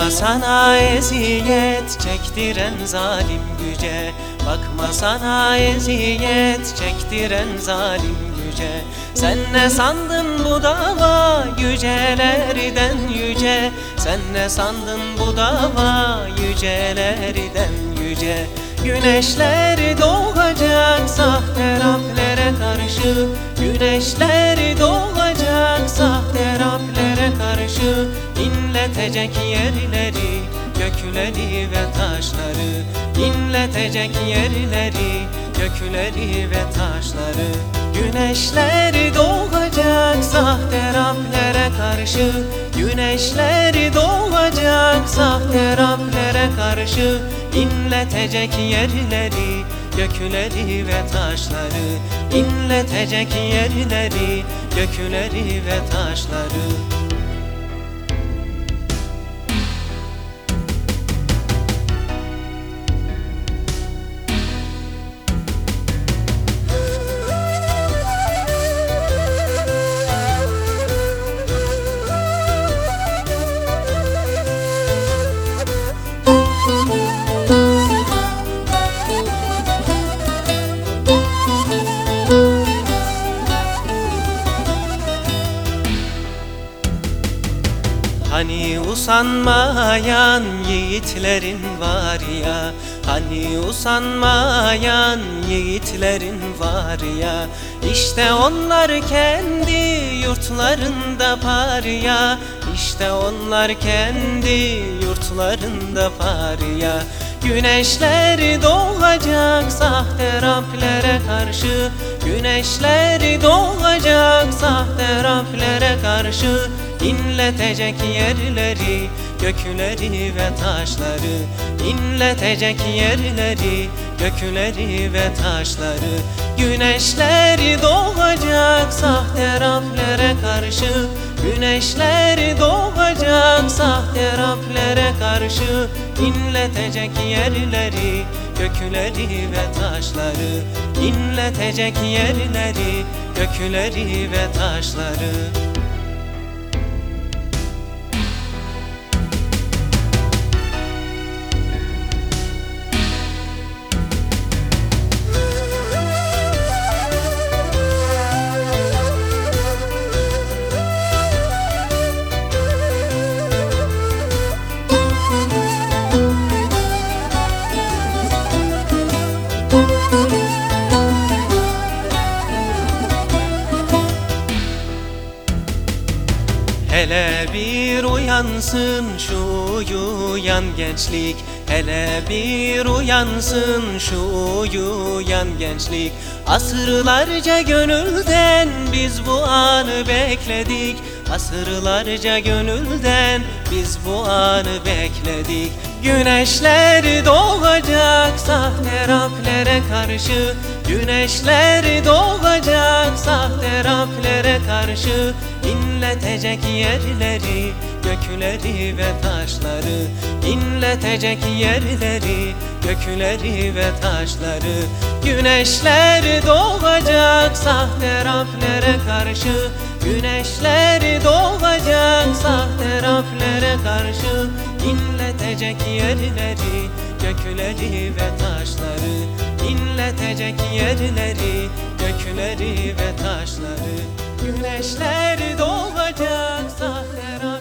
sana eziyet çektiren zalim güce. Bakma sana eziyet çektiren zalim güce. Sen ne sandın bu dava yücelerden yüce? Sen ne sandın bu dava yücelerden yüce? Güneşler doğacak sahte Rablere karşı. Güneşler doğacak sahte İnletecek yerleri gökleri ve taşları. İnletecek yerleri gökleri ve taşları. Güneşler doğacak sahte Rablere karşı. Güneşler doğacak sahte Rablere karşı. İnletecek yerleri gökleri ve taşları. İnletecek yerleri gökleri ve taşları usanmayan yiğitlerin var ya. Hani usanmayan yiğitlerin var ya. İşte onlar kendi yurtlarında par ya. İşte onlar kendi yurtlarında par ya. Güneşler doğacak sahte Rablere karşı. Güneşler doğacak sahte Rablere karşı İnletecek yerleri, gökleri ve taşları. İnletecek yerleri, gökleri ve taşları. Güneşler doğacak sahte Rablere karşı. Güneşler doğacak sahte Rablere karşı. İnletecek yerleri, gökleri ve taşları. İnletecek yerleri, gökleri ve taşları Hele bir uyansın şu uyuyan gençlik. Hele bir uyansın şu uyuyan gençlik. Asırlarca gönülden biz bu anı bekledik. Asırlarca gönülden biz bu anı bekledik. Güneşler doğacak sahte Rablere karşı. Güneşler doğacak karşı İnletecek yerleri, gökleri ve taşları. İnletecek yerleri, gökleri ve taşları. Güneşler doğacak sahte Rablere karşı. Güneşler doğacak sahte Rablere karşı. İnletecek yerleri, gökleri ve taşları. İnletecek yerleri, gökleri ve taşları Güneşler dolacak Sahra